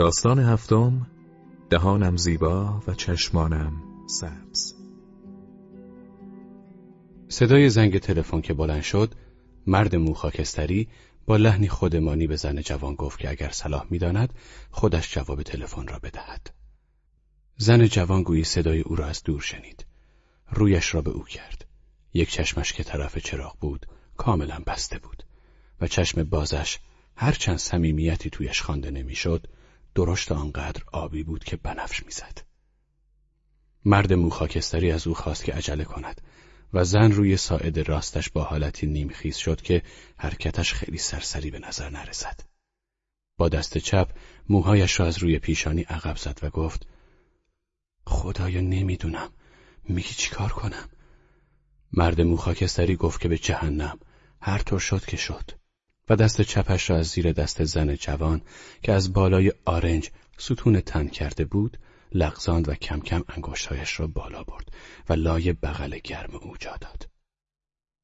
داستان هفتم دهانم زیبا و چشمانم سبز. صدای زنگ تلفن که بلند شد مرد موخاکستری با لحنی خودمانی به زن جوان گفت که اگر صلاح می‌داند خودش جواب تلفن را بدهد. زن جوان گویی صدای او را از دور شنید. رویش را به او کرد. یک چشمش که طرف چراغ بود کاملا بسته بود و چشم بازش هرچند صمیمیتی تویش خوانده نمی‌شد درشت آنقدر آبی بود که بنفش می‌زد. مرد موخاکستری از او خواست که عجله کند و زن روی ساعد راستش با حالتی نیمخیز شد که حرکتش خیلی سرسری به نظر نرسد. با دست چپ موهایش را از روی پیشانی عقب زد و گفت خدایا نمی‌دونم میگی چیکار کنم مرد موخاکستری گفت که به جهنم هر طور شد که شد و دست چپش را از زیر دست زن جوان که از بالای آرنج ستون تن کرده بود لغزاند و کم کم انگشتهایش را بالا برد و لای بغل گرم او جا داد.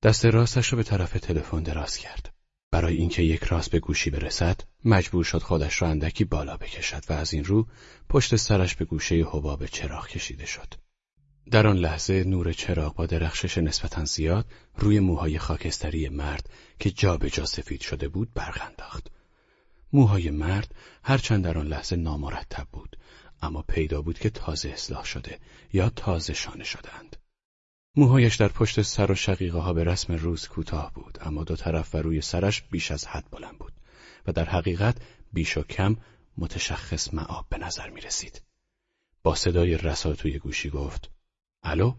دست راستش را به طرف تلفن دراز کرد. برای اینکه یک راست به گوشی برسد مجبور شد خودش را اندکی بالا بکشد و از این رو پشت سرش به گوشه حباب چراغ کشیده شد. در آن لحظه نور چراغ با درخشش نسبتا زیاد روی موهای خاکستری مرد که جا به جا سفید شده بود برق انداخت. موهای مرد هرچند در آن لحظه نامرتب بود اما پیدا بود که تازه اصلاح شده یا تازه شانه شدند. موهایش در پشت سر و شقیقه ها به رسم روز کوتاه بود اما دو طرف و روی سرش بیش از حد بلند بود و در حقیقت بیش و کم متشخص معاب به نظر می رسید. با صدای رسا توی گوشی گفت الو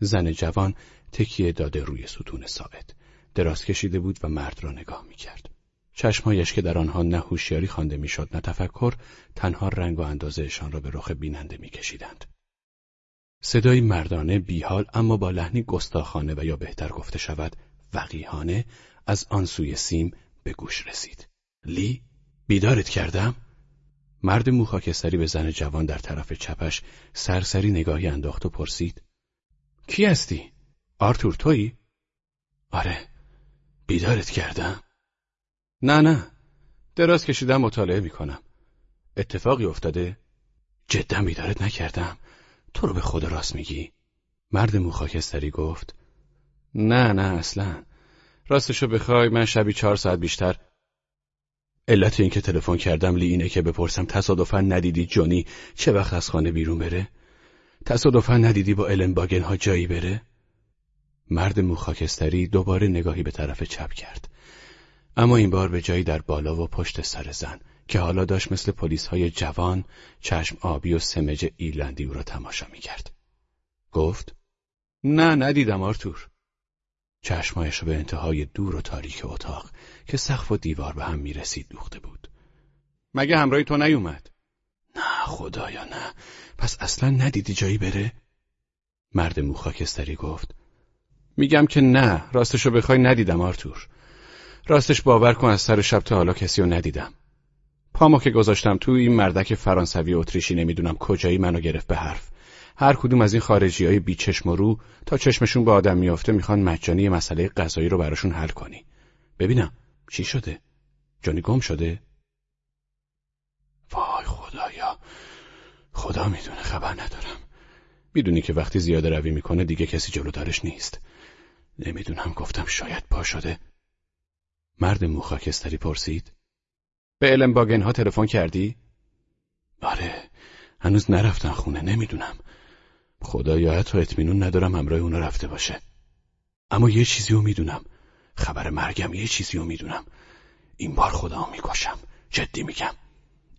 زن جوان تکیه داده روی ستون ساعد دراز کشیده بود و مرد را نگاه می کرد. چشمهایش که در آنها نه هوشیاری خوانده می‌شد نه تفکر تنها رنگ و اندازهشان را به رخ بیننده میکشیدند. صدای مردانه بیحال اما با لحنی گستاخانه و یا بهتر گفته شود وقیهانه از آن سوی سیم به گوش رسید. لی بیدارت کردم؟ مرد موخاکستری به زن جوان در طرف چپش سرسری نگاهی انداخت و پرسید کی هستی؟ آرتور تویی؟ آره بیدارت کردم؟ نه نه دراز کشیدم مطالعه می‌کنم اتفاقی افتاده؟ جدا بیدارت نکردم تو رو به خود راست میگی؟ مرد موخاکستری گفت نه نه اصلا راستشو بخوای من شبی چهار ساعت بیشتر علت اینکه تلفن کردم لی اینه که بپرسم تصادفا ندیدی جونی چه وقت از خانه بیرون بره؟ تصادفا ندیدی با الن باگن ها جایی بره؟ مرد موخاکستری دوباره نگاهی به طرف چپ کرد. اما این بار به جایی در بالا و پشت سر زن که حالا داشت مثل پلیس های جوان چشم آبی و سمج ایرلندی او را تماشا می کرد. گفت نه ندیدم آرتور. چشمایش به انتهای دور و تاریک اتاق که سقف و دیوار به هم می رسید دوخته بود. مگه همراهی تو نیومد؟ نه خدایا نه. پس اصلا ندیدی جایی بره؟ مرد موخاکستری گفت. میگم که نه راستشو بخوای ندیدم آرتور. راستش باور کن از سر شب تا حالا کسی رو ندیدم. پامو که گذاشتم تو این مردک فرانسوی اتریشی نمی‌دونم کجایی منو گرفت به حرف. هر کدوم از این خارجی های بی چشم و رو تا چشمشون به آدم میافته می‌خوان مجانی مسئله غذایی رو براشون حل کنی. ببینم. چی شده؟ جانی گم شده؟ وای خدایا خدا می‌دونه خبر ندارم. می‌دونی که وقتی زیاده روی می‌کنه دیگه کسی جلودارش نیست. نمی‌دونم گفتم شاید پا شده. مرد موخاکستری پرسید. به علم باگن ها تلفن کردی؟ آره هنوز نرفتن خونه نمی‌دونم. خدایا حتی اطمینون ندارم همراه اونا رفته باشه. اما یه چیزی رو می‌دونم. خبر مرگم یه چیزی رو می‌دونم. این بار خودمو می‌کشم. جدی میگم.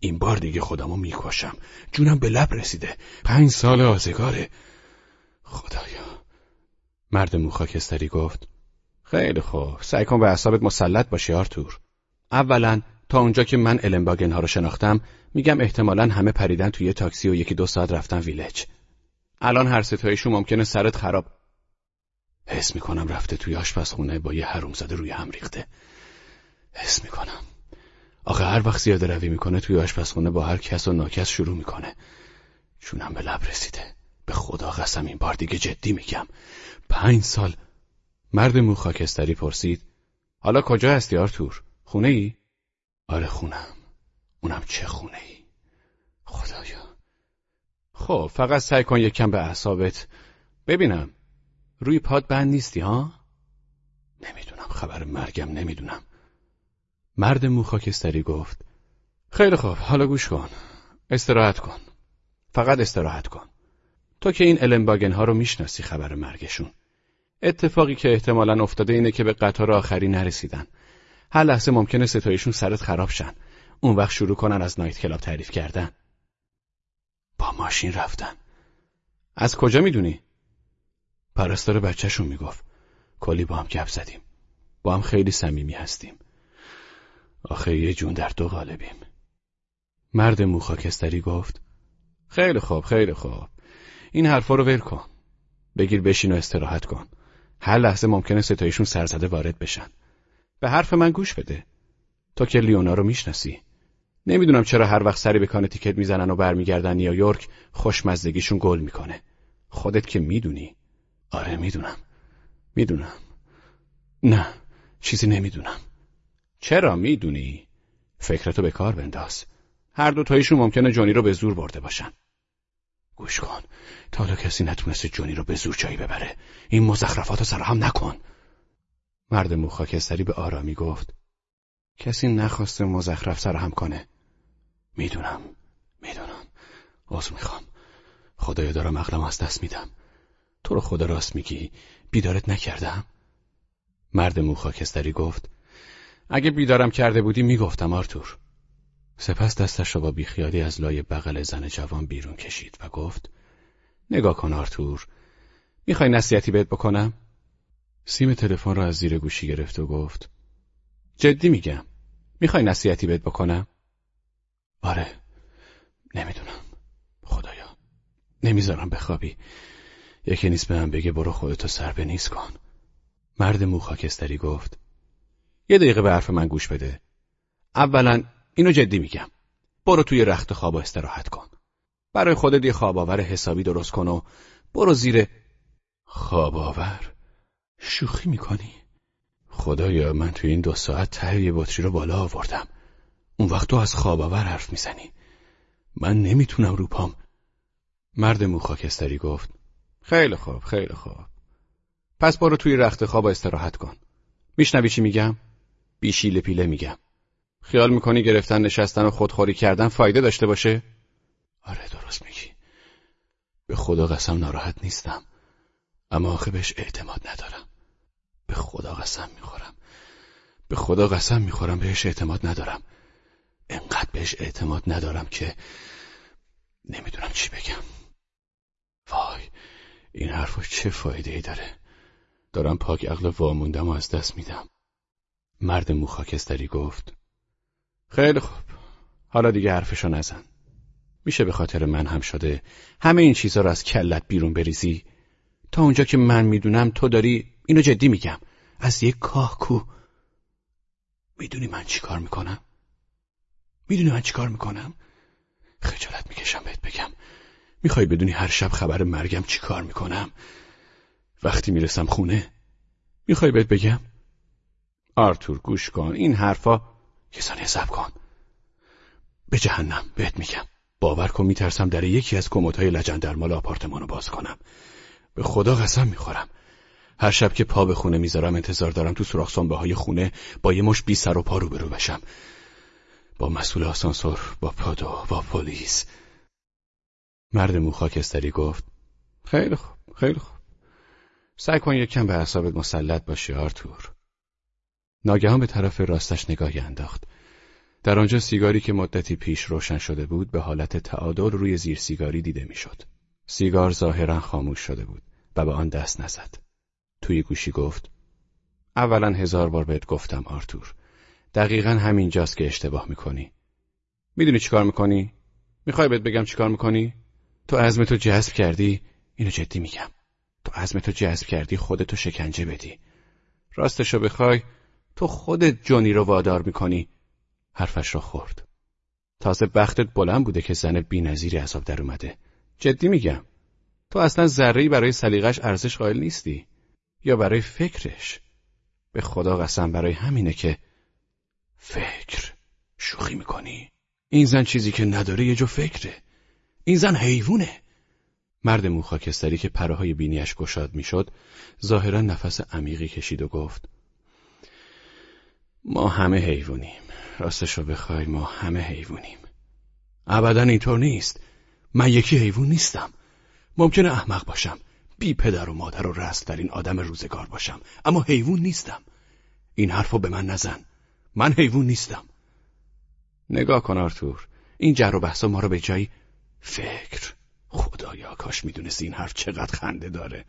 این بار دیگه خودمو می‌کشم. جونم به لب رسیده. پنج سال آزگاره. خدایا. مرد موخاکستری گفت خیلی خوب. سعی کن به اعصابت مسلط باشی آرتور. اولا تا اونجا که من النباگن ها رو شناختم میگم احتمالا همه پریدن توی تاکسی و یکی دو ساعت رفتن ویلج. الان هر ستایشون ممکنه سرت خراب حس می‌کنم رفته توی آشپزخونه با یه حرومزاده روی هم ریخته. حس می‌کنم. آخه هر وقت زیاده روی می‌کنه توی آشپزخونه با هر کس و ناکس شروع می‌کنه. چونم به لب رسیده. به خدا قسم این بار دیگه جدی میگم. پنج سال. مرد مو خاکستری پرسید. حالا کجا هستی آرتور؟ خونه ای؟ آره خونم. اونم چه خونه ای؟ خدایا. خب فقط سعی کن یکم به اعصابت. ببینم. روی پاد بند نیستی ها؟ نمی‌دونم خبر مرگم نمی‌دونم. مرد موخاکستری گفت خیلی خوب حالا گوش کن. استراحت کن. فقط استراحت کن. تو که این المباگن ها رو می‌شناسی خبر مرگشون. اتفاقی که احتمالا افتاده اینه که به قطار آخری نرسیدن. هر لحظه ممکنه ستایشون سرت خراب شن. اون وقت شروع کنن از نایت کلاب تعریف کردن. با ماشین رفتن. از کجا می‌دونی؟ پرستار بچهشون می‌گفت کلی با هم گپ زدیم. با هم خیلی صمیمی هستیم. آخه یه جون در دو قالبیم. مرد موخاکستری گفت خیلی خوب خیلی خوب. این حرفا رو ول کن. بگیر بشین و استراحت کن. هر لحظه ممکنه ستایشون سرزده وارد بشن. به حرف من گوش بده. تو که لیونا رو می‌شناسی. نمی‌دونم چرا هر وقت سری به کان تیکت می‌زنن و برمیگردن نیویورک خوشمزدگیشون گل می‌کنه. خودت که می‌دونی. آره می‌دونم. می‌دونم. نه چیزی نمی‌دونم. چرا می‌دونی؟ فکرتو به کار بنداز. هر دو تایشون ممکنه جونی رو به زور برده باشن. گوش کن. تا حالا کسی نتونسته جونی رو به زور جایی ببره. این مزخرفات رو سرهم نکن. مرد موخاکستری به آرامی گفت. کسی نخواسته مزخرف سرهم کنه. می‌دونم. می‌دونم. عذر می‌خوام. خدایا دارم عقلم از دست میدم. تو رو خدا راست میگی. بیدارت نکردم؟ مرد موخاکستری گفت اگه بیدارم کرده بودی می‌گفتم آرتور. سپس دستش را با بیخیالی از لای بغل زن جوان بیرون کشید و گفت نگاه کن آرتور. می‌خوای نصیحتی بهت بکنم؟ سیم تلفن را از زیر گوشی گرفت و گفت جدی میگم. می‌خوای نصیحتی بهت بکنم؟ آره. نمی‌دونم. خدایا. نمی‌ذارم بخوابی. یکی نیست به من بگه برو خودتو سر به نیست کن. مرد موخاکستری گفت یه دقیقه به حرف من گوش بده. اولا اینو جدی میگم. برو توی رخت خواب و استراحت کن. برای خودت یه خواب حسابی درست کن و برو زیر خواب آور شوخی می‌کنی؟ خدایا من توی این دو ساعت ته یه بطری رو بالا آوردم. اون وقت تو از خواب آور حرف می‌زنی. من نمی‌تونم رو پام. مرد موخاکستری گفت خیلی خوب خیلی خوب. پس برو توی رخت خواب استراحت کن. میشنوی چی میگم؟ بیشیل پیله میگم. خیال می‌کنی گرفتن نشستن و خودخوری کردن فایده داشته باشه؟ آره درست میگی. به خدا قسم ناراحت نیستم. اما آخه بهش اعتماد ندارم. به خدا قسم می‌خورم. به خدا قسم می‌خورم بهش اعتماد ندارم. انقدر بهش اعتماد ندارم که نمی‌دونم چی بگم. وای. این حرفا چه فایده ای داره؟ دارم پاک عقل واموندم و از دست میدم. مرد موخاکستری گفت خیلی خوب. حالا دیگه حرفشو نزن. میشه به خاطر من هم شده همه این چیزها رو از کلت بیرون بریزی؟ تا اونجا که من می‌دونم تو داری اینو جدی میگم. از یک کاه کو. می‌دونی من چی کار می‌کنم؟ می‌دونی من چی کار می‌کنم؟ خجالت می‌کشم بهت بگم. می‌خوای بدونی هر شب خبر مرگم چی کار می‌کنم؟ وقتی می‌رسم خونه می‌خوای بهت بگم؟ آرتور گوش کن این حرفا یه سب کن. به جهنم بهت میگم. باور کن میترسم در یکی از کموتهای لجن در مال آپارتمانو باز کنم. به خدا قسم می‌خورم. هر شب که پا به خونه می‌ذارم انتظار دارم تو سوراخ سنبه های خونه با یه مش بی سر و پا روبرو بشم. با مسئول آسانسور با پادو با پلیس. مرد موخاکستری گفت خیلی خوب خیلی خوب سعی کن یکم به اعصابت مسلط باشی آرتور ناگهان به طرف راستش نگاهی انداخت در آنجا سیگاری که مدتی پیش روشن شده بود به حالت تعادل روی زیر سیگاری دیده می‌شد. سیگار ظاهرا خاموش شده بود و به آن دست نزد. توی گوشی گفت اولا هزار بار بهت گفتم آرتور. دقیقا همین جاست که اشتباه می‌کنی. می‌دونی چیکار می‌کنی؟ می‌خوای بهت بگم چیکار می‌کنی؟ تو عزمتو جذب کردی؟ اینو جدی میگم. تو عزمتو جذب کردی خودتو شکنجه بدی. راستشو بخوای تو خودت جونی رو وادار می‌کنی حرفش را خورد. تازه بختت بلند بوده که زن بی نظیری در اومده. جدی میگم. تو اصلا ذره‌ای برای سلیقش ارزش قائل نیستی. یا برای فکرش. به خدا قسم برای همینه که فکر شوخی می‌کنی؟ این زن چیزی که نداره یه جو فکره این زن حیوونه مرد موخاکستری که پراهای بینیش گشاد می‌شد ظاهرا نفس عمیقی کشید و گفت ما همه حیوانیم. راستش رو بخوای ما همه حیوانیم. ابدا اینطور نیست. من یکی حیوان نیستم. ممکنه احمق باشم. بی پدر و مادر و رست در این آدم روزگار باشم. اما حیوان نیستم. این حرفو به من نزن. من حیوان نیستم. نگاه کن آرتور. این جر و بحثا ما رو به جایی فکر. خدایا کاش می‌دونست این حرف چقدر خنده داره.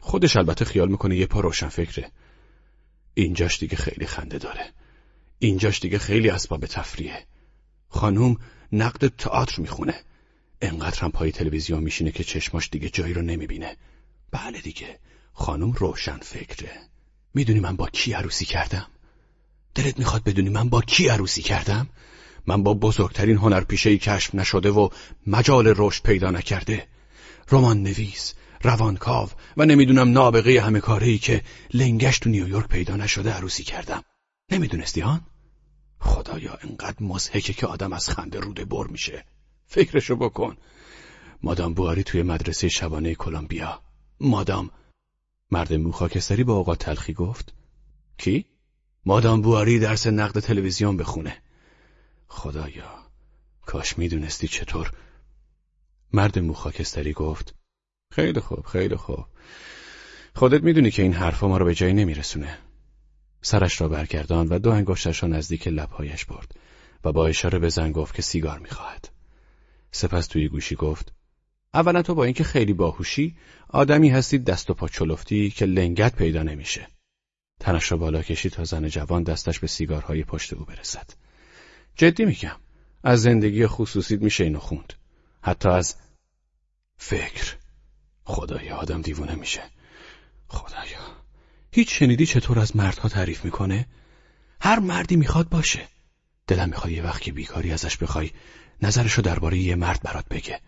خودش البته خیال می‌کنه یه پا روشن فکره. اینجاش دیگه خیلی خنده داره. اینجاش دیگه خیلی اسباب تفریه خانوم نقد تئاتر می‌خونه. انقدر هم پای تلویزیون میشینه که چشماش دیگه جایی رو نمی‌بینه. بله دیگه خانوم روشن فکره. می‌دونی من با کی عروسی کردم؟ دلت می‌خواد بدونی من با کی عروسی کردم؟ من با بزرگترین هنرپیشه کشف نشده و مجال رشد پیدا نکرده. رمان نویس روانکاو و نمی‌دونم نابغه همه کاری که لنگش تو نیویورک پیدا نشده عروسی کردم. نمی‌دونستی هان؟ خدایا انقدر مزهکه که آدم از خنده روده بر میشه. فکرشو بکن. مادام بواری توی مدرسه شبانه کلمبیا. مادام مرد موخاکستری با آقا تلخی گفت. کی؟ مادام بواری درس نقد تلویزیون بخونه. خدایا کاش می‌دونستی چطور؟ مرد موخاکستری گفت خیلی خوب خیلی خوب. خودت می‌دونی که این حرفا ما رو به جایی نمیرسونه. سرش را برگردان و دو انگشتش را نزدیک لبهایش برد و با اشاره به زن گفت که سیگار می‌خواهد. سپس توی گوشی گفت اولا تو با اینکه خیلی باهوشی آدمی هستی دست و پا چلفتی که لنگت پیدا نمیشه. تنش را بالا کشید تا زن جوان دستش به سیگارهای پشت او برسد. جدی میگم. از زندگی خصوصیت میشه اینو خوند. حتی از فکر. خدایا آدم دیوونه میشه. خدایا. هیچ شنیدی چطور از مردها تعریف می‌کنه؟ هر مردی می‌خواد باشه. دلم می‌خواد یه وقت که بیکاری ازش بخوای نظرشو درباره یه مرد برات بگه.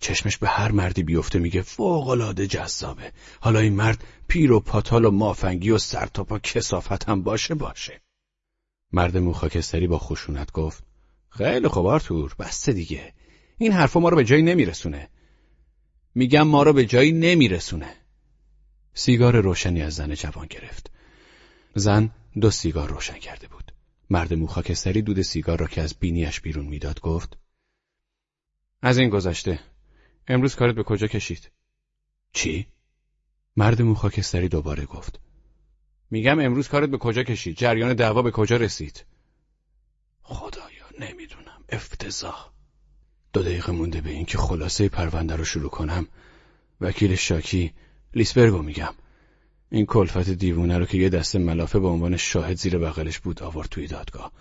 چشمش به هر مردی بیفته میگه فوقالعاده جذابه. حالا این مرد پیر و پاتال و مافنگی و سرتاپا کسافت هم باشه باشه. مرد موخاکستری با خشونت گفت خیلی خوب آرتور بسته دیگه. این حرفا ما رو به جایی نمیرسونه. میگم ما رو به جایی نمیرسونه. سیگار روشنی از زن جوان گرفت. زن دو سیگار روشن کرده بود. مرد موخاکستری دود سیگار را که از بینیش بیرون می‌داد گفت از این گذشته. امروز کارت به کجا کشید؟ چی؟ مرد موخاکستری دوباره گفت میگم امروز کارت به کجا کشید؟ جریان دعوا به کجا رسید؟ خدایا نمی‌دونم. افتضاح. دو دقیقه مونده به اینکه خلاصه پرونده رو شروع کنم. وکیل شاکی لیسبرگو میگم. این کلفت دیوونه رو که یه دسته ملافه به عنوان شاهد زیر بغلش بود آورد توی دادگاه.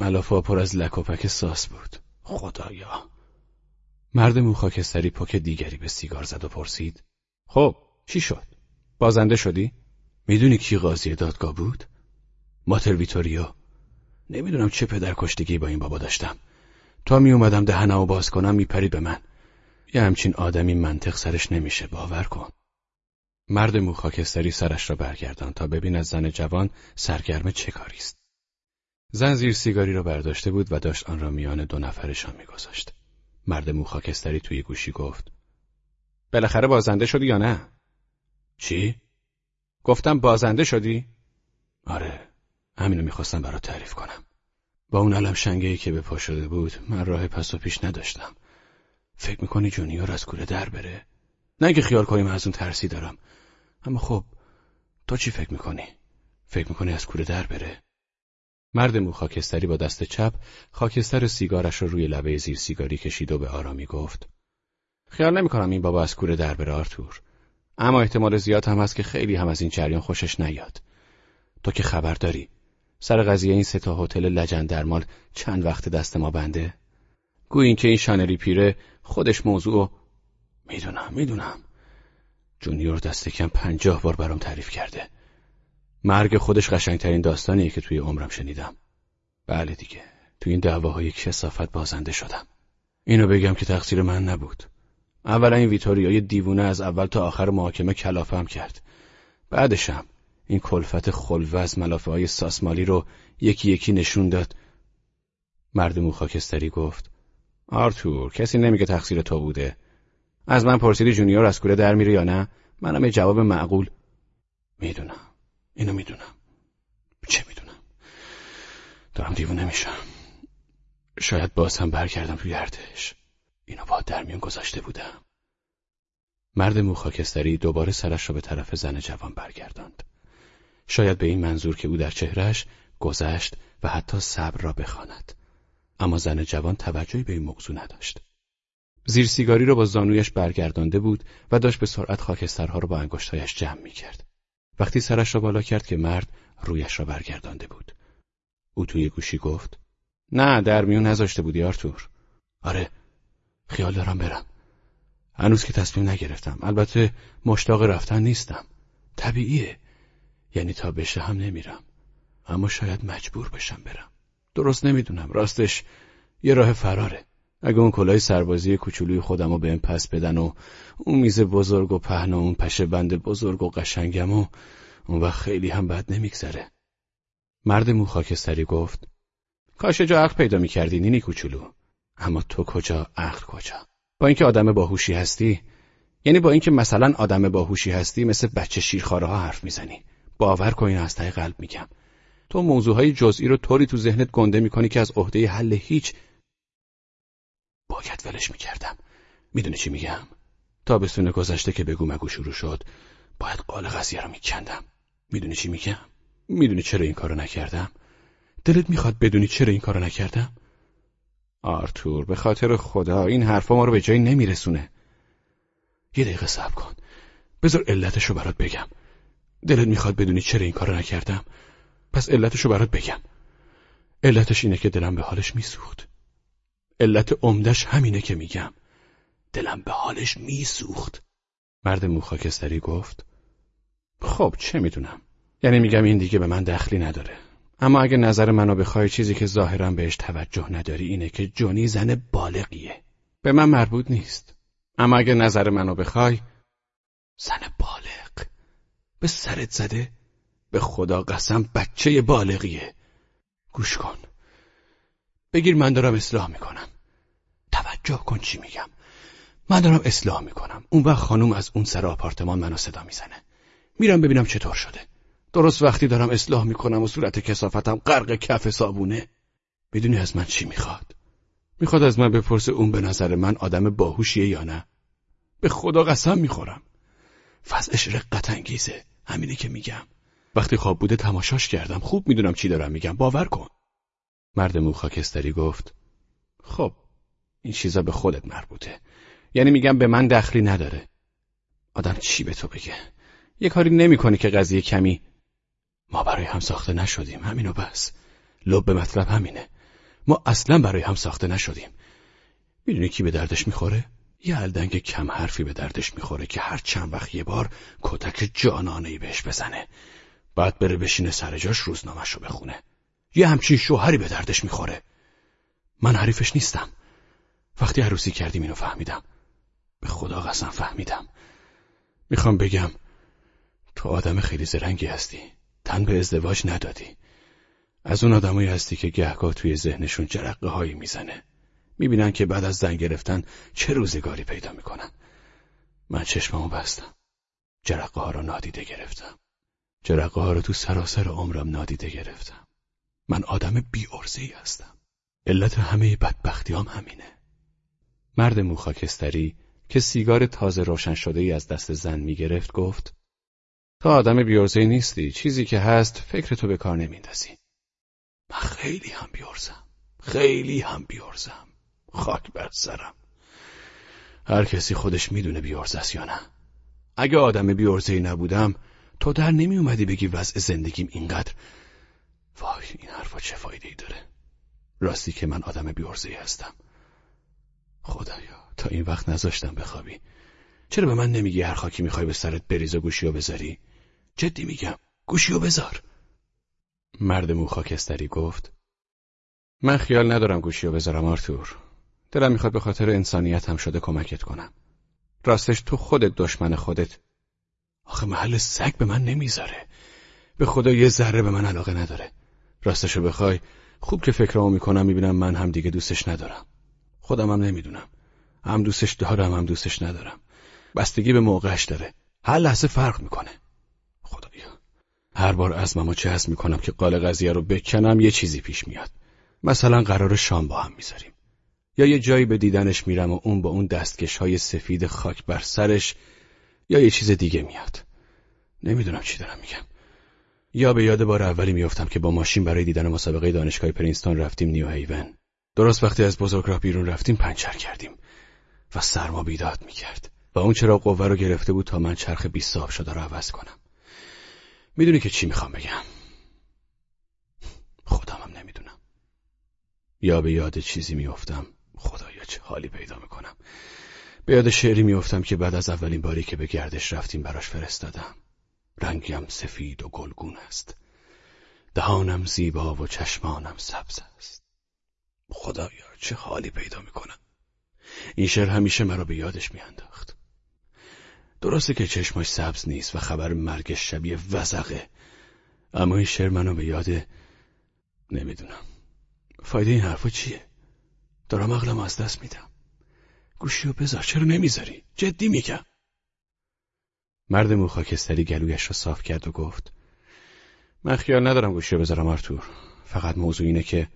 ملافه پر از لک و پک ساس بود. خدایا. مرد موخاکستری پک دیگری به سیگار زد و پرسید. خب چی شد؟ بازنده شدی؟ می‌دونی کی قاضی دادگاه بود؟ ماتر ویتوریو. نمی‌دونم چه پدر کشتگی با این بابا داشتم. تا می اومدم دهنمو باز کنم میپرید به من. یه همچین آدمی منطق سرش نمیشه باور کن. مرد موخاکستری سرش را برگردان تا ببیند زن جوان سرگرم چه کاری است. زن زیر سیگاری را برداشته بود و داشت آن را میان دو نفرشان میگذاشت. مرد موخاکستری توی گوشی گفت بالاخره بازنده شدی یا نه؟ چی؟ گفتم بازنده شدی آره همینو می‌خواستم برات تعریف کنم با اون علم شنگهی که به پا شده بود من راه پس و پیش نداشتم فکر می‌کنی جونیور از کوره در بره؟ نه که خیال کنیم از اون ترسی دارم اما خب تو چی فکر می‌کنی؟ فکر می‌کنی از کوره در بره؟ مرد مو خاکستری با دست چپ خاکستر سیگارش رو روی لبه زیر سیگاری کشید و به آرامی گفت خیال نمی‌کنم این بابا از کوره در بره آرتور اما احتمال زیاد هم هست که خیلی هم از این جریان خوشش نیاد. تو که خبر داری؟ سر قضیه این سه تا هتل لجن درمال چند وقت دست ما بنده؟ گوی این که این شانری پیره خودش موضوع می‌دونم می‌دونم. جونیور دست کم پنجاه بار برام تعریف کرده. مرگ خودش قشنگترین داستانیه که توی عمرم شنیدم. بله دیگه. توی این دعواهای کسافت بازنده شدم. اینو بگم که تقصیر من نبود. اولا این ویتوریای دیوونه از اول تا آخر محاکمه کلافم کرد. بعدشم این کلفت خلوز ملافه های ساسمالی رو یکی یکی نشون داد. مرد موخاکستری گفت آرتور کسی نمیگه تقصیر تو بوده. از من پرسیدی جونیور از کوره در میره یا نه؟ منم یه جواب معقول. می‌دونم. اینو می‌دونم. چه می‌دونم؟ دارم دیوونه میشم. شاید باز هم برگردم توی ارتش اینو با در میون گذاشته بودم مرد موخاکستری دوباره سرش را به طرف زن جوان برگرداند شاید به این منظور که او در چهرش گذشت و حتی صبر را بخواند اما زن جوان توجهی به این موضوع نداشت زیر سیگاری را با زانویش برگردانده بود و داشت به سرعت خاکسترها را با انگشتهایش جمع می کرد. وقتی سرش را بالا کرد که مرد رویش را برگردانده بود. او توی گوشی گفت نه در میون نذاشته بودی آرتور. آره خیال دارم برم. هنوز که تصمیم نگرفتم. البته مشتاق رفتن نیستم. طبیعیه. یعنی تا بشه هم نمیرم. اما شاید مجبور بشم برم. درست نمی‌دونم. راستش یه راه فراره. اگه اون کلاه سربازی کوچولوی خودم رو بهم پس بدن و اون میز بزرگ و پهن و اون پشه بند بزرگ و قشنگم و اون وقت خیلی هم بد نمیگذره. مرد مو خاکستری گفت کاش جا عقل پیدا می‌کردی نینی کوچولو اما تو کجا عقل کجا؟ با اینکه آدم باهوشی هستی یعنی با اینکه مثلا آدم باهوشی هستی مثل بچه شیرخواره ها حرف می‌زنی. باور کن از ته قلب میگم. تو موضوعهای جزئی رو طوری تو ذهنت گنده می‌کنی که از عهده حل هیچ باید ولش می‌کردم. می‌دونی چی میگم؟ تابستون گذشته که بگو مگو شروع شد باید قال قضیه رو میکندم. می‌دونی چی میگم؟ می‌دونی چرا این کارو نکردم؟ دلت می‌خواد بدونی چرا این کارو نکردم؟ آرتور به خاطر خدا این حرفا ما رو به جایی نمیرسونه. یه دقیقه صبر کن. بذار علتشو برات بگم. دلت می‌خواد بدونی چرا این کارو نکردم. پس علتشو برات بگم. علتش اینه که دلم به حالش میسوخت. علت عمدش همینه که میگم. دلم به حالش میسوخت. مرد موخاکستری گفت خب چه می‌دونم. یعنی میگم این دیگه به من دخلی نداره. اما اگه نظر منو بخوای چیزی که ظاهرا بهش توجه نداری اینه که جونی زن بالغیه. به من مربوط نیست. اما اگه نظر منو بخوای زن بالغ. به سرت زده به خدا قسم بچه بالغیه. گوش کن. بگیر من دارم اصلاح می‌کنم. توجه کن چی میگم. من دارم اصلاح می‌کنم. اون وقت خانوم از اون سر آپارتمان منو صدا می‌زنه. میرم ببینم چطور شده. درست وقتی دارم اصلاح می‌کنم و صورت کسافتم غرق کف صابونه بدونی از من چی می‌خواد؟ می‌خواد از من بپرسه اون به نظر من آدم باهوشیه یا نه؟ به خدا قسم می‌خورم. فضعش رقت انگیزه همینه که میگم. وقتی خواب بوده تماشاش کردم خوب می‌دونم چی دارم میگم. باور کن. مرد موخاکستری گفت خب این چیزا به خودت مربوطه. یعنی میگم به من دخلی نداره. آدم چی به تو بگه؟ یه کاری نمی‌کنی که قضیه کمی ما برای هم ساخته نشدیم. همینو بس. لب به مطلب همینه. ما اصلا برای هم ساخته نشدیم. می‌دونی کی به دردش می‌خوره؟ یه الدنگ کم حرفی به دردش می‌خوره که هر چند وقت یه بار کتک جانانه بهش بزنه. بعد بره بشینه سر جاش روزنامهش رو بخونه. یه همچین شوهری به دردش می‌خوره. من حریفش نیستم. وقتی عروسی کردیم اینو فهمیدم. به خدا قسم فهمیدم. می‌خوام بگم تو آدم خیلی زرنگی هستی. تن به ازدواج ندادی. از اون آدمایی هستی که گهگاه توی ذهنشون جرقه هایی می‌زنه. می‌بینن که بعد از زن گرفتن چه روزگاری پیدا می‌کنن. من چشممو بستم. جرقه ها رو نادیده گرفتم. جرقه ها رو تو سراسر عمرم نادیده گرفتم. من آدم بی هستم. علت همه بدبختیام همینه. مرد موخاکستری که سیگار تازه روشن شده ای از دست زن می‌گرفت گفت تا آدم بیورزه نیستی. چیزی که هست فکر تو به کار نمیندازی. من خیلی هم بیورزم خیلی هم بیورزم خاک بر سرم. هر کسی خودش می‌دونه بیورزه یا نه. اگه آدم بیورزه نبودم تو در نمی اومدی بگی وضع زندگیم اینقدر. وای این حرفا چه فایده ای داره. راستی که من آدم بیورزه هستم. خدایا تا این وقت نذاشتم بخوابی. چرا به من نمیگی هر خاکی می‌خوای به سرت بریز و گوشی و بذاری؟ جدی میگم. گوشی و بذار. مرد مو خاکستری گفت من خیال ندارم گوشی و بذارم آرتور. دلم می‌خواد به خاطر انسانیت هم شده کمکت کنم. راستش تو خودت دشمن خودت. آخه محل سگ به من نمی‌ذاره. به خدا یه ذره به من علاقه نداره. راستشو بخوای خوب که فکرامو می‌کنم می‌بینم من هم دیگه دوستش ندارم. خودم هم نمی‌دونم. هم دوستش دارم هم دوستش ندارم. بستگی به موقعش داره. هر لحظه فرق می‌کنه. هر بار عزممو جزم می‌کنم که قال قضیه رو بکنم یه چیزی پیش میاد. مثلا قرار شام با هم می‌ذاریم. یا یه جایی به دیدنش میرم و اون با اون دستکش های سفید خاک بر سرش یا یه چیز دیگه میاد. نمی‌دونم چی دارم میگم. یا به یاد بار اولی میافتم که با ماشین برای دیدن مسابقه دانشگاه پرینستون رفتیم نیو هیون. درست وقتی از بزرگراه بیرون رفتیم پنچر کردیم و سرما بیداد می‌کرد. و اون چرا قوه رو گرفته بود تا من چرخ بیست صاحب شده رو عوض کنم. می‌دونی که چی می‌خوام بگم؟ خودم هم نمی‌دونم. یا به یاد چیزی میافتم خدایا چه حالی پیدا می‌کنم. به یاد شعری میافتم که بعد از اولین باری که به گردش رفتیم براش فرستادم. رنگم سفید و گلگون است. دهانم زیبا و چشمانم سبز است. خدایا چه حالی پیدا می‌کنم؟ این شعر همیشه مرا به یادش میانداخت. درسته که چشماش سبز نیست و خبر مرگش شبیه وزقه. اما این شعر منو به یاد نمی‌دونم. فایده این حرفا چیه؟ دارم عقلم از دست میدم. گوشی رو بذار چرا نمی‌ذاری؟ جدی میگم. مرد موخاکستری گلویش را صاف کرد و گفت من خیال ندارم گوشی رو بذارم آرتور. فقط موضوع اینه که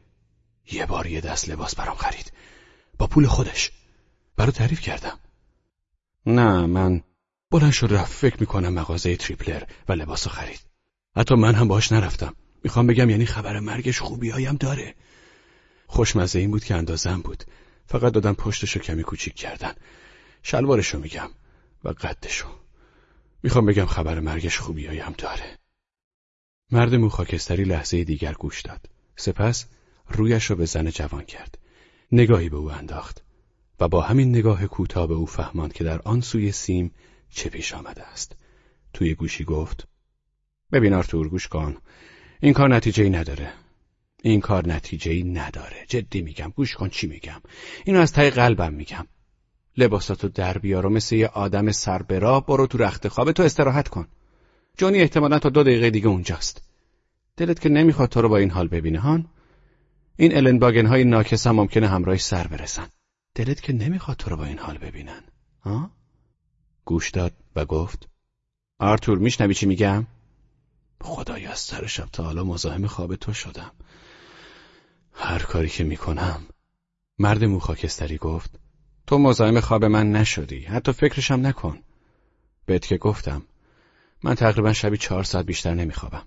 یه بار یه دست لباس برام خرید. با پول خودش. برا تعریف کردم. نه من بلند شد رفت. فکر می‌کنم مغازه تریپلر و لباسو خرید. حتی من هم باش نرفتم. می‌خوام بگم یعنی خبر مرگش خوبی هایم داره. خوشمزه این بود که اندازم بود. فقط دادم پشتشو کمی کوچیک کردن. شلوارشو میگم و قدشو. می‌خوام بگم خبر مرگش خوبی هم داره. مرد موخاکستری لحظه دیگر گوش داد. سپس رویش را به زن جوان کرد. نگاهی به او انداخت و با همین نگاه کوتاه به او فهماند که در آن سوی سیم چه پیش آمده است؟ توی گوشی گفت ببین آرتور گوش کن. این کار نتیجه ای نداره. این کار نتیجه ای نداره. جدی میگم. گوش کن چی میگم. اینو از ته قلبم میگم. لباساتو در بیار و مثل یه آدم سر برو تو رخت خواب تو استراحت کن. جونی احتمالا تا دو دقیقه دیگه اونجاست. دلت که نمی‌خواد تو رو با این حال ببینه هان؟ این الن باگن های ناکس هم ممکنه همراهش سر برسن. دلت که نمی‌خواد تو رو با این حال ببینن ها؟ گوش داد و گفت آرتور میشنوی چی میگم؟ خدایا از سر شب تا حالا مزاحم خواب تو شدم. هر کاری که می‌کنم مرد موخاکستری گفت تو مزاحم خواب من نشدی حتی فکرشم نکن. بهت که گفتم من تقریبا شبی چهار ساعت بیشتر نمیخوابم.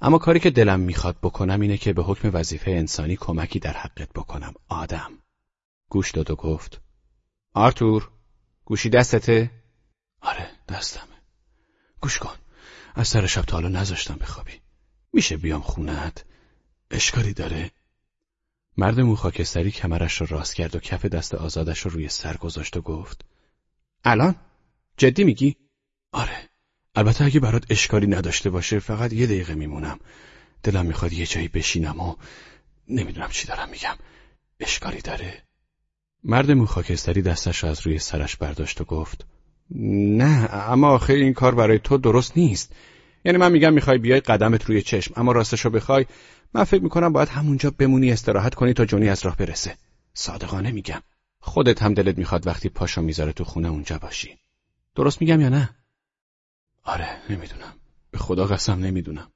اما کاری که دلم می‌خواد بکنم اینه که به حکم وظیفه انسانی کمکی در حقت بکنم آدم. گوش داد و گفت آرتور گوشی دستته؟ آره دستمه. گوش کن. از سر شب تا حالا نذاشتم بخوابی. میشه بیام خونت اشکالی داره؟ مرد موخاکستری کمرش را راست کرد و کف دست آزادش رو روی سر گذاشت و گفت الان؟ جدی میگی؟ آره. البته اگه برات اشکالی نداشته باشه فقط یه دقیقه میمونم. دلم می‌خواد یه جایی بشینم و نمی‌دونم چی دارم میگم. اشکالی داره؟ مرد موخاکستری دستش را از روی سرش برداشت و گفت نه اما آخه این کار برای تو درست نیست. یعنی من میگم می‌خوای بیای قدمت روی چشم اما راستش رو بخوای من فکر می‌کنم باید همونجا بمونی استراحت کنی تا جونی از راه برسه. صادقانه میگم. خودت هم دلت می‌خواد وقتی پاشو می‌ذاره تو خونه اونجا باشی. درست میگم یا نه؟ آره نمی‌دونم. به خدا قسم نمی‌دونم.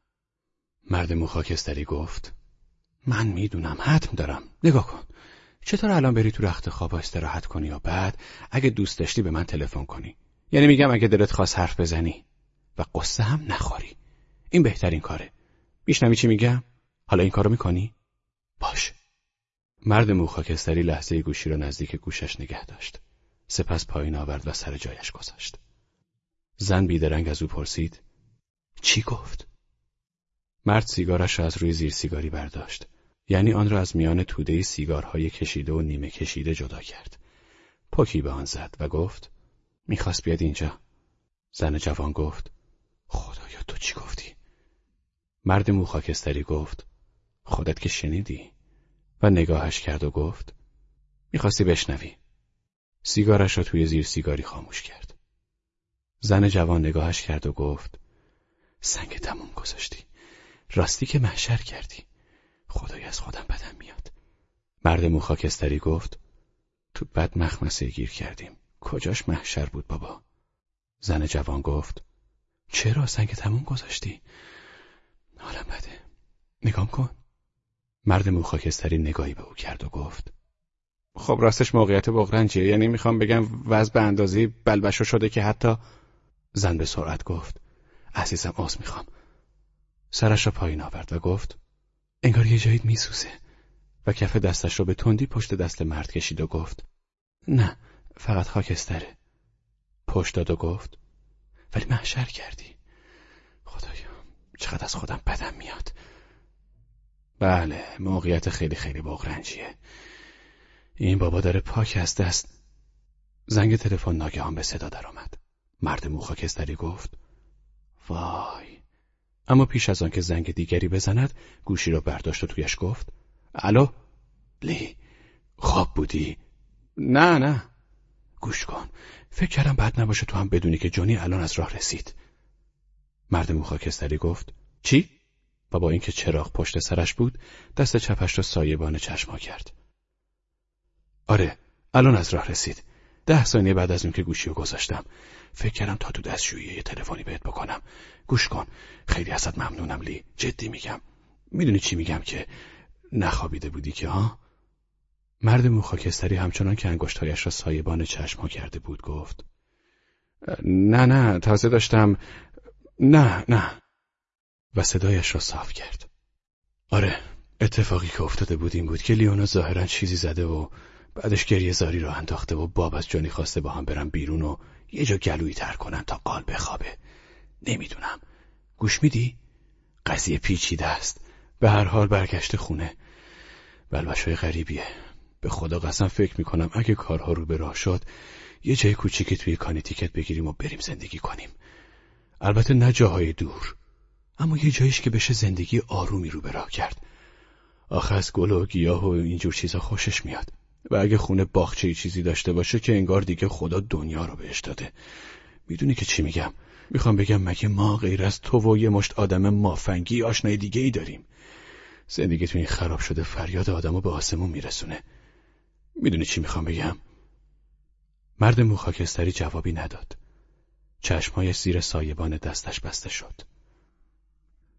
مرد مخاکستری گفت من می‌دونم حتم دارم. نگاه کن. چطور الان بری تو رخت خواب استراحت کنی یا بعد؟ اگه دوست داشتی به من تلفن کنی. یعنی میگم اگه دلت خواست حرف بزنی و قصه هم نخوری. این بهترین کاره. میشنوی چی میگم؟ حالا این کارو می‌کنی؟ باش. مرد موخاکستری لحظه گوشی را نزدیک گوشش نگه داشت. سپس پایین آورد و سر جایش گذاشت. زن بیدرنگ از او پرسید چی گفت؟ مرد سیگارش را از روی زیر سیگاری برداشت. یعنی آن را از میان توده سیگارهای کشیده و نیمه کشیده جدا کرد. پاکی به آن زد و گفت می‌خواست بیاد اینجا. زن جوان گفت خدایا تو چی گفتی؟ مرد موخاکستری گفت خودت که شنیدی. و نگاهش کرد و گفت می‌خواستی بشنوی. سیگارش را توی زیر سیگاری خاموش کرد. زن جوان نگاهش کرد و گفت سنگ تموم گذاشتی. راستی که محشر کردی. خدای از خودم بدم میاد. مرد موخاکستری گفت تو بد مخمسه گیر کردیم. کجاش محشر بود بابا؟ زن جوان گفت چرا سنگ تموم گذاشتی؟ حالم بده. نگام کن. مرد موخاکستری نگاهی به او کرد و گفت خب راستش موقعیت بغرنجیه یعنی می‌خوام بگم وضع به اندازی بلبشو شده که حتی زن به سرعت گفت عزیزم آس می‌خوام. سرش را پایین آورد و گفت انگار یه جایید میسوزه. و کف دستش را به تندی پشت دست مرد کشید و گفت نه فقط خاکستره. پشت داد و گفت ولی محشر کردی. خدایا چقدر از خودم بدم میاد. بله موقعیت خیلی خیلی بغرنجیه. این بابا داره پاک از دست. زنگ تلفن ناگهان به صدا درآمد. مرد موخاکستری گفت وای. اما پیش از آن که زنگ دیگری بزند گوشی را برداشت و تویش گفت الو؟ لی خواب بودی؟ نه نه. گوش کن. فکر کردم بد نباشه تو هم بدونی که جونی الان از راه رسید. مرد موخاکستری گفت چی؟ و با اینکه چراغ پشت سرش بود دست چپش را سایبان چشما کرد. آره الان از راه رسید. ده ثانیه بعد از اون که گوشی رو گذاشتم. فکر کردم تا تو دستشویی یه تلفنی بهت بکنم. گوش کن. خیلی ازت ممنونم لی. جدی میگم. می‌دونی چی میگم که نخوابیده بودی که ها؟ مرد موخاکستری همچنان که انگشتهایش را سایبان چشما کرده بود گفت نه نه تازه داشتم. نه نه. و صدایش را صاف کرد. آره اتفاقی که افتاده بود این بود که لیونا ظاهرا چیزی زده و بعدش گریه زاری را انداخته و باب از جانی خواسته با هم برم بیرون و یه جا گلویی تر کنن تا قال بخوابه. نمی‌دونم. گوش میدی؟ قضیه پیچیده است. به هر حال برگشت خونه. بلبشای غریبیه. به خدا قسم فکر می‌کنم اگه کارها رو به راه شد یه جای کوچیکی توی کانی تیکت بگیریم و بریم زندگی کنیم. البته نه جاهای دور اما یه جاییش که بشه زندگی آرومی رو به راه کرد. آخه از گل و گیاه و اینجور چیزا خوشش میاد. و اگه خونه باغچه چیزی داشته باشه که انگار دیگه خدا دنیا رو بهش داده. می‌دونی که چی میگم؟ می‌خوام بگم مگه ما غیر از تو و یه مشت آدم مافنگی آشنای دیگه ای داریم؟ زندگی تو این خراب شده فریاد آدمو به آسمون میرسونه. می‌دونی چی می‌خوام بگم؟ مرد موخاکستری جوابی نداد. چشمهایش زیر سایبان دستش بسته شد.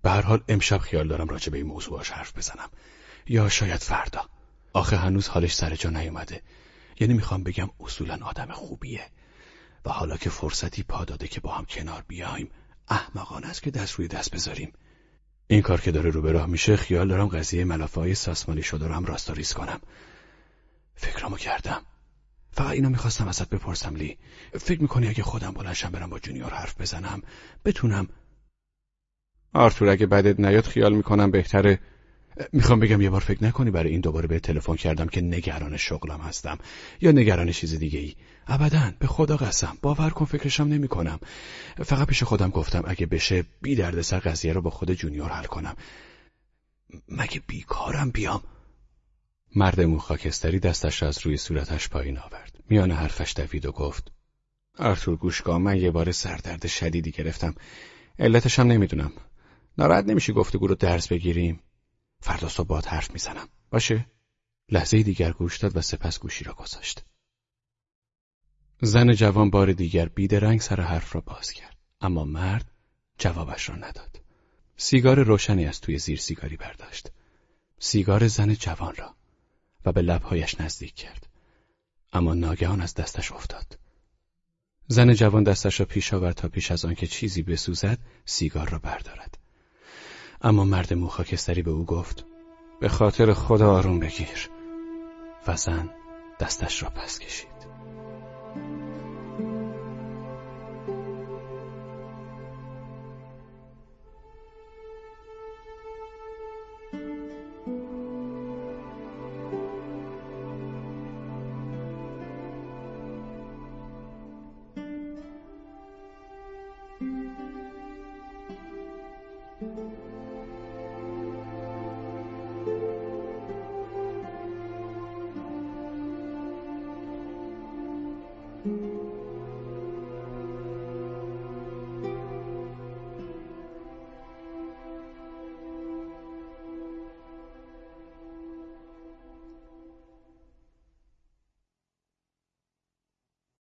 به هر حال امشب خیال دارم راجع به این موضوعاش حرف بزنم. یا شاید فردا. آخه هنوز حالش سر جا نیومده. یعنی می‌خوام بگم اصولا آدم خوبیه. و حالا که فرصتی پا داده که با هم کنار بیایم احمقانه است که دست روی دست بذاریم. این کار که داره رو به راه میشه خیال دارم قضیه ملافه های ساسمانی شده رو هم راستاریز کنم. فکرامو کردم. فقط اینو می‌خواستم ازت بپرسم لی. فکر می‌کنی اگه خودم بلند شم برم با جونیور حرف بزنم بتونم؟ آرتور اگه بدت نیاد خیال می‌کنم بهتره. می‌خوام بگم یه بار فکر نکنی برای این دوباره بهت تلفن کردم که نگران شغلم هستم یا نگران چیز دیگه ای ابدا به خدا قسم باور کن فکرشم نمی کنم فقط پیش خودم گفتم اگه بشه بی دردسر قضیه رو با خود جونیور حل کنم. مگه بیکارم بیام؟ مرد موخاکستری دستش از روی صورتش پایین آورد. میان حرفش دوید و گفت آرتور گوشگاه من یه بار سردرد شدیدی گرفتم. علتشم نمی‌دونم. ناراحت نمیشی گفتگو رو درس بگیریم؟ فردا صبح باد حرف می‌زنم. باشه. لحظه دیگر گوش داد و سپس گوشی را گذاشت. زن جوان بار دیگر بیدرنگ سر حرف را باز کرد. اما مرد جوابش را نداد. سیگار روشنی از توی زیر سیگاری برداشت. سیگار زن جوان را. و به لبهایش نزدیک کرد. اما ناگهان از دستش افتاد. زن جوان دستش را پیش آورد تا پیش از آنکه چیزی بسوزد سیگار را بردارد. اما مرد موخاکستری به او گفت به خاطر خدا آروم بگیر. و زن دستش را پس کشید.